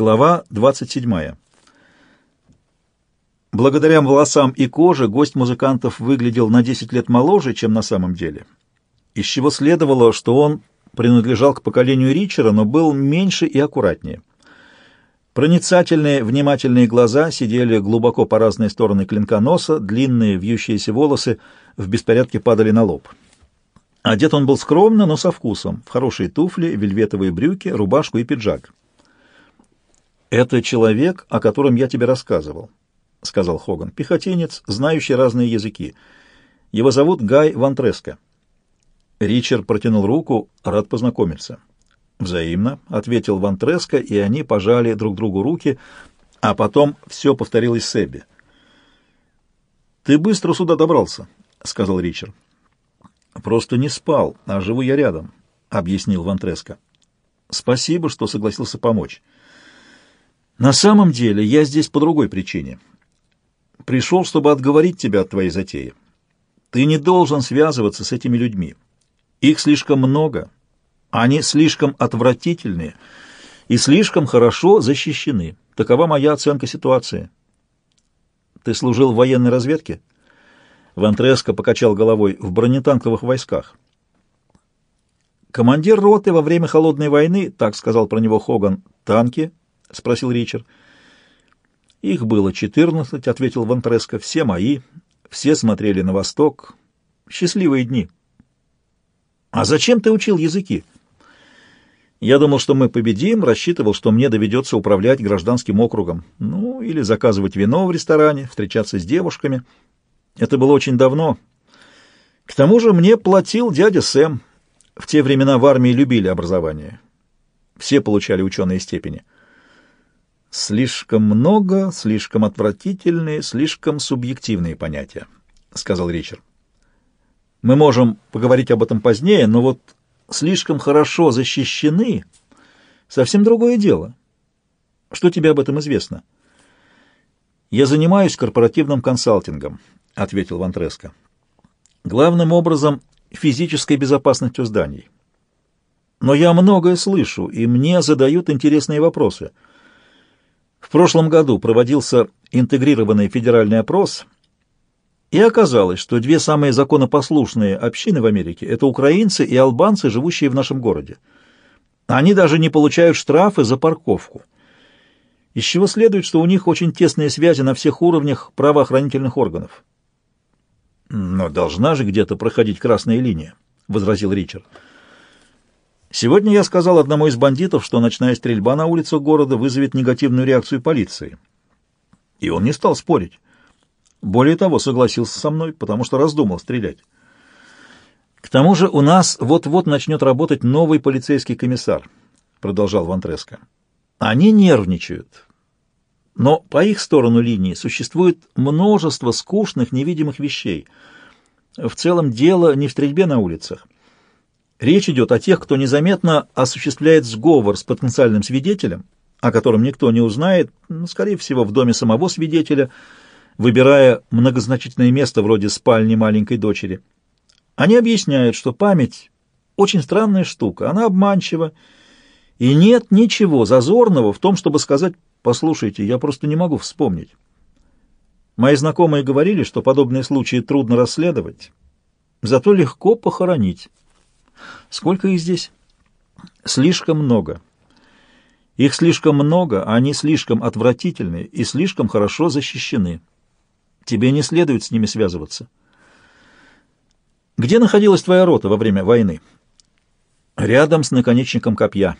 Глава 27. Благодаря волосам и коже гость музыкантов выглядел на 10 лет моложе, чем на самом деле, из чего следовало, что он принадлежал к поколению Ричера, но был меньше и аккуратнее. Проницательные, внимательные глаза сидели глубоко по разные стороны клинка носа, длинные вьющиеся волосы в беспорядке падали на лоб. Одет он был скромно, но со вкусом, в хорошие туфли, вельветовые брюки, рубашку и пиджак. «Это человек, о котором я тебе рассказывал», — сказал Хоган. «Пехотинец, знающий разные языки. Его зовут Гай Вантреско». Ричард протянул руку, рад познакомиться. «Взаимно», — ответил Вантреско, и они пожали друг другу руки, а потом все повторилось с Эбби. «Ты быстро сюда добрался», — сказал Ричард. «Просто не спал, а живу я рядом», — объяснил Вантреско. «Спасибо, что согласился помочь». На самом деле я здесь по другой причине. Пришел, чтобы отговорить тебя от твоей затеи. Ты не должен связываться с этими людьми. Их слишком много, они слишком отвратительные и слишком хорошо защищены. Такова моя оценка ситуации. Ты служил в военной разведке? Вантреско покачал головой в бронетанковых войсках. Командир роты во время холодной войны, так сказал про него Хоган, танки — спросил Ричард. «Их было четырнадцать», — ответил Вантреско. «Все мои, все смотрели на восток. Счастливые дни». «А зачем ты учил языки?» «Я думал, что мы победим, рассчитывал, что мне доведется управлять гражданским округом. Ну, или заказывать вино в ресторане, встречаться с девушками. Это было очень давно. К тому же мне платил дядя Сэм. В те времена в армии любили образование. Все получали ученые степени». «Слишком много, слишком отвратительные, слишком субъективные понятия», — сказал Ричард. «Мы можем поговорить об этом позднее, но вот слишком хорошо защищены — совсем другое дело. Что тебе об этом известно?» «Я занимаюсь корпоративным консалтингом», — ответил Вантреско. «Главным образом физической безопасностью зданий. Но я многое слышу, и мне задают интересные вопросы». В прошлом году проводился интегрированный федеральный опрос, и оказалось, что две самые законопослушные общины в Америке — это украинцы и албанцы, живущие в нашем городе. Они даже не получают штрафы за парковку. Из чего следует, что у них очень тесные связи на всех уровнях правоохранительных органов. «Но должна же где-то проходить красная линия», — возразил Ричард. Сегодня я сказал одному из бандитов, что ночная стрельба на улицах города вызовет негативную реакцию полиции. И он не стал спорить. Более того, согласился со мной, потому что раздумал стрелять. К тому же у нас вот-вот начнет работать новый полицейский комиссар, продолжал Вантреско. Они нервничают. Но по их сторону линии существует множество скучных невидимых вещей. В целом дело не в стрельбе на улицах. Речь идет о тех, кто незаметно осуществляет сговор с потенциальным свидетелем, о котором никто не узнает, ну, скорее всего, в доме самого свидетеля, выбирая многозначительное место вроде спальни маленькой дочери. Они объясняют, что память — очень странная штука, она обманчива, и нет ничего зазорного в том, чтобы сказать «послушайте, я просто не могу вспомнить». Мои знакомые говорили, что подобные случаи трудно расследовать, зато легко похоронить. Сколько их здесь? Слишком много. Их слишком много, а они слишком отвратительны и слишком хорошо защищены. Тебе не следует с ними связываться. Где находилась твоя рота во время войны? Рядом с наконечником копья.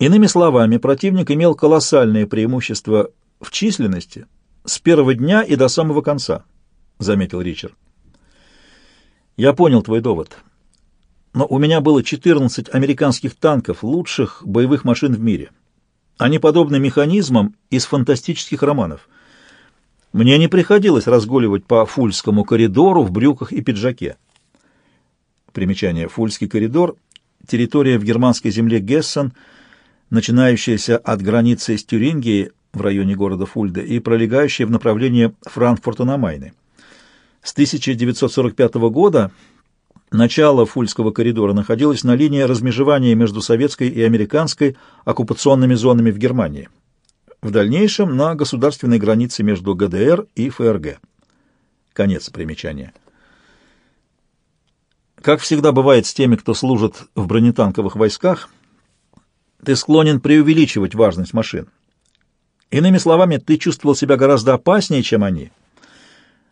Иными словами, противник имел колоссальное преимущество в численности с первого дня и до самого конца, заметил Ричард. Я понял твой довод но у меня было 14 американских танков, лучших боевых машин в мире. Они подобны механизмам из фантастических романов. Мне не приходилось разгуливать по Фульскому коридору в брюках и пиджаке. Примечание. Фульский коридор — территория в германской земле Гессен, начинающаяся от границы с Тюрингией в районе города Фульда и пролегающая в направлении Франкфурта на Майне. С 1945 года Начало Фульского коридора находилось на линии размежевания между советской и американской оккупационными зонами в Германии. В дальнейшем на государственной границе между ГДР и ФРГ. Конец примечания. Как всегда бывает с теми, кто служит в бронетанковых войсках, ты склонен преувеличивать важность машин. Иными словами, ты чувствовал себя гораздо опаснее, чем они.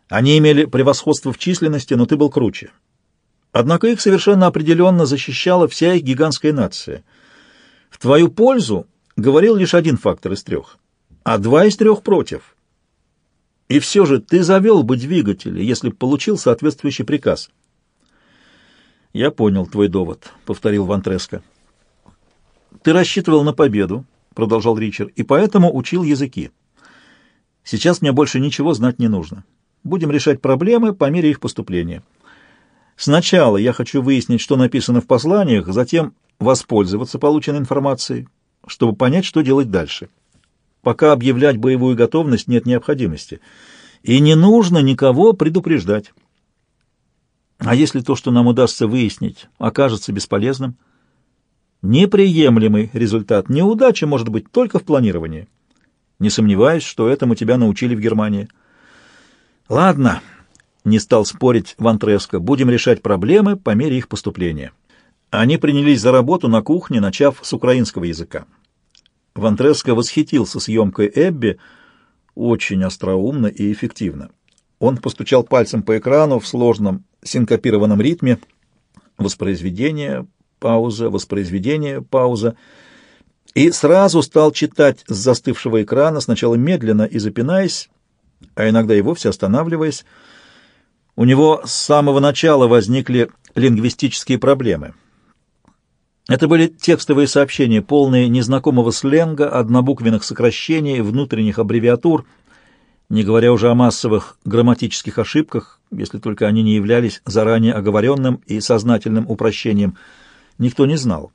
Они имели превосходство в численности, но ты был круче. Однако их совершенно определенно защищала вся их гигантская нация. В твою пользу говорил лишь один фактор из трех, а два из трех против. И все же ты завел бы двигатели, если получил соответствующий приказ. «Я понял твой довод», — повторил Вантреско. «Ты рассчитывал на победу», — продолжал Ричард, — «и поэтому учил языки. Сейчас мне больше ничего знать не нужно. Будем решать проблемы по мере их поступления». Сначала я хочу выяснить, что написано в посланиях, затем воспользоваться полученной информацией, чтобы понять, что делать дальше. Пока объявлять боевую готовность нет необходимости. И не нужно никого предупреждать. А если то, что нам удастся выяснить, окажется бесполезным? Неприемлемый результат. Неудача может быть только в планировании. Не сомневаюсь, что этому тебя научили в Германии. Ладно. Не стал спорить Вантреско. Будем решать проблемы по мере их поступления. Они принялись за работу на кухне, начав с украинского языка. Вантреско восхитился съемкой Эбби, очень остроумно и эффективно. Он постучал пальцем по экрану в сложном синкопированном ритме. Воспроизведение, пауза, воспроизведение, пауза. И сразу стал читать с застывшего экрана, сначала медленно и запинаясь, а иногда и вовсе останавливаясь, у него с самого начала возникли лингвистические проблемы. Это были текстовые сообщения, полные незнакомого сленга, однобуквенных сокращений, внутренних аббревиатур, не говоря уже о массовых грамматических ошибках, если только они не являлись заранее оговоренным и сознательным упрощением, никто не знал.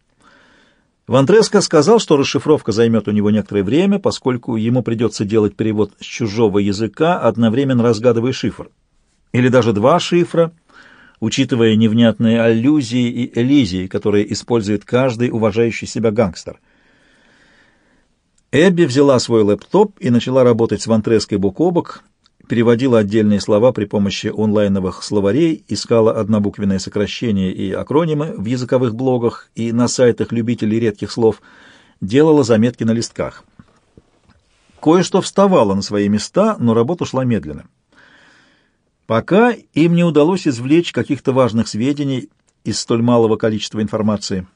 Вантреско сказал, что расшифровка займет у него некоторое время, поскольку ему придется делать перевод с чужого языка, одновременно разгадывая шифр или даже два шифра, учитывая невнятные аллюзии и элизии, которые использует каждый уважающий себя гангстер. Эбби взяла свой лэптоп и начала работать с Вантреской бок о бок, переводила отдельные слова при помощи онлайновых словарей, искала однобуквенные сокращения и акронимы в языковых блогах и на сайтах любителей редких слов, делала заметки на листках. Кое-что вставало на свои места, но работа шла медленно. Пока им не удалось извлечь каких-то важных сведений из столь малого количества информации.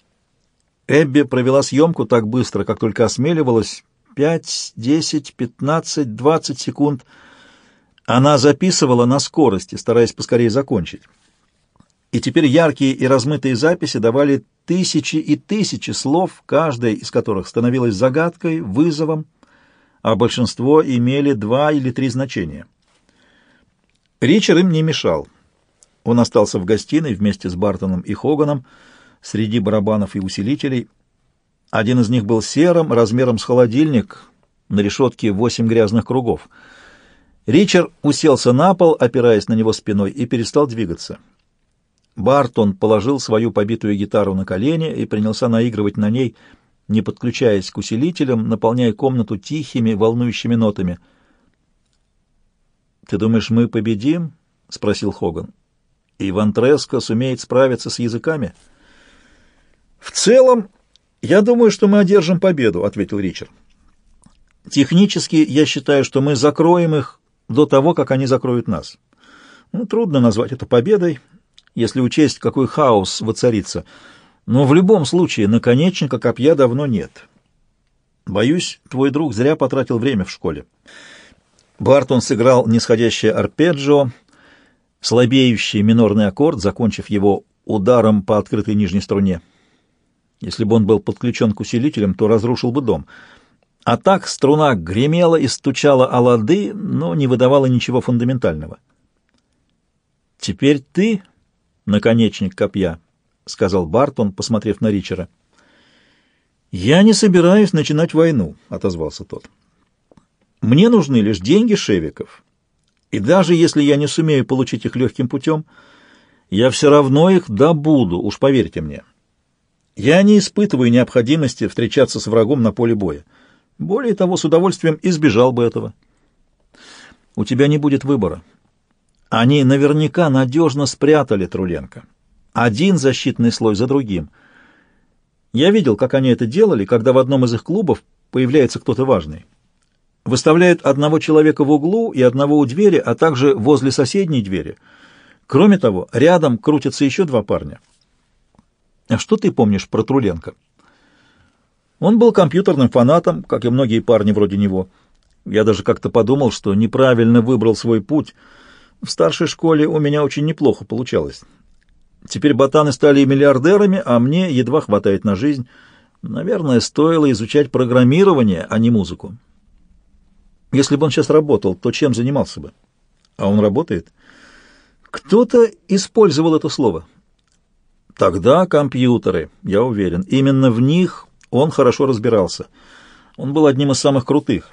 Эбби провела съемку так быстро, как только осмеливалась. Пять, десять, пятнадцать, двадцать секунд. Она записывала на скорости, стараясь поскорее закончить. И теперь яркие и размытые записи давали тысячи и тысячи слов, каждая из которых становилась загадкой, вызовом, а большинство имели два или три значения — Ричард им не мешал. Он остался в гостиной вместе с Бартоном и Хоганом среди барабанов и усилителей. Один из них был серым, размером с холодильник, на решетке восемь грязных кругов. Ричард уселся на пол, опираясь на него спиной, и перестал двигаться. Бартон положил свою побитую гитару на колени и принялся наигрывать на ней, не подключаясь к усилителям, наполняя комнату тихими, волнующими нотами — «Ты думаешь, мы победим?» — спросил Хоган. «И Треско сумеет справиться с языками?» «В целом, я думаю, что мы одержим победу», — ответил Ричард. «Технически я считаю, что мы закроем их до того, как они закроют нас. Ну, трудно назвать это победой, если учесть, какой хаос воцарится. Но в любом случае наконечника копья давно нет. Боюсь, твой друг зря потратил время в школе». Бартон сыграл нисходящее арпеджио, слабеющий минорный аккорд, закончив его ударом по открытой нижней струне. Если бы он был подключен к усилителям, то разрушил бы дом. А так струна гремела и стучала о лады, но не выдавала ничего фундаментального. «Теперь ты, наконечник копья», — сказал Бартон, посмотрев на Ричера. «Я не собираюсь начинать войну», — отозвался тот. Мне нужны лишь деньги шевиков. И даже если я не сумею получить их легким путем, Я все равно их добуду, уж поверьте мне. Я не испытываю необходимости встречаться с врагом на поле боя. Более того, с удовольствием избежал бы этого. У тебя не будет выбора. Они наверняка надежно спрятали Труленко. Один защитный слой за другим. Я видел, как они это делали, когда в одном из их клубов появляется кто-то важный. Выставляют одного человека в углу и одного у двери, а также возле соседней двери. Кроме того, рядом крутятся еще два парня. А что ты помнишь про Труленко? Он был компьютерным фанатом, как и многие парни вроде него. Я даже как-то подумал, что неправильно выбрал свой путь. В старшей школе у меня очень неплохо получалось. Теперь ботаны стали миллиардерами, а мне едва хватает на жизнь. Наверное, стоило изучать программирование, а не музыку. Если бы он сейчас работал, то чем занимался бы? А он работает? Кто-то использовал это слово. Тогда компьютеры, я уверен. Именно в них он хорошо разбирался. Он был одним из самых крутых.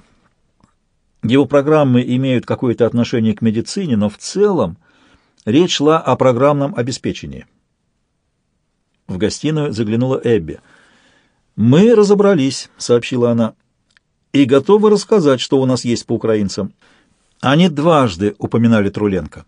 Его программы имеют какое-то отношение к медицине, но в целом речь шла о программном обеспечении. В гостиную заглянула Эбби. «Мы разобрались», — сообщила она, — «и готовы рассказать, что у нас есть по украинцам». Они дважды упоминали Труленко.